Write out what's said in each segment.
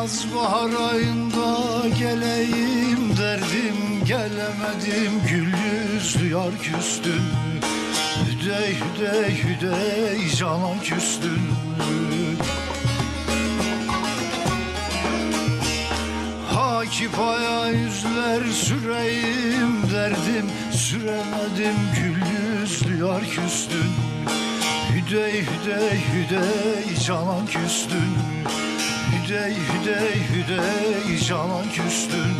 bahar ayında geleyim derdim Gelemedim. Gül yüzlü yar küstün Hüdey hüdey hüdey canan küstün. Hakipaya yüzler süreyim derdim Süremedim. Gül yüzlü yar küstün Hüdey hüdey hüdey canan küstün Hüdey hüdey hüdey canan küstün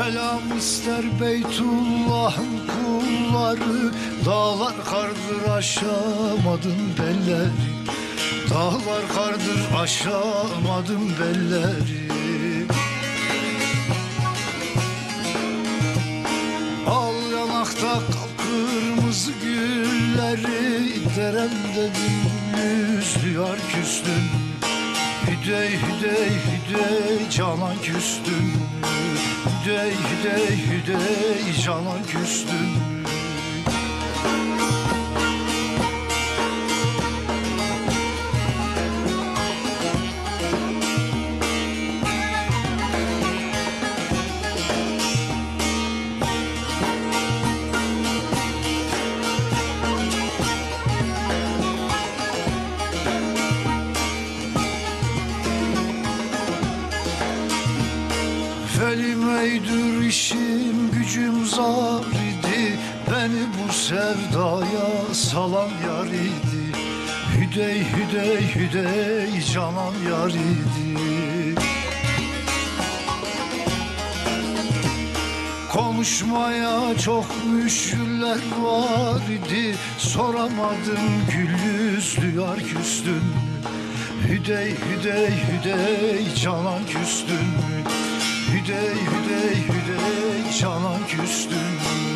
Selam ister Beytullah'ın kulları Dağlar kardır aşamadım belleri. Dağlar kardır aşamadım belleri. Al yanakta kırmızı gülleri Derem dedim yüzlü yar küstün Hüdey hüdey hüdey canan küstün Hüdey hüdey hüdey canan küstün Felimeydir işim gücüm zar idi. Beni bu sevdaya salan yar idi. Hüdey hüdey hüdey canan yar idi. Konuşmaya çok müşküller var idi. Soramadım gül yüzlü yar küstün Hüdey hüdey hüdey canan küstün Hüdey hüdey hüdey canan küstün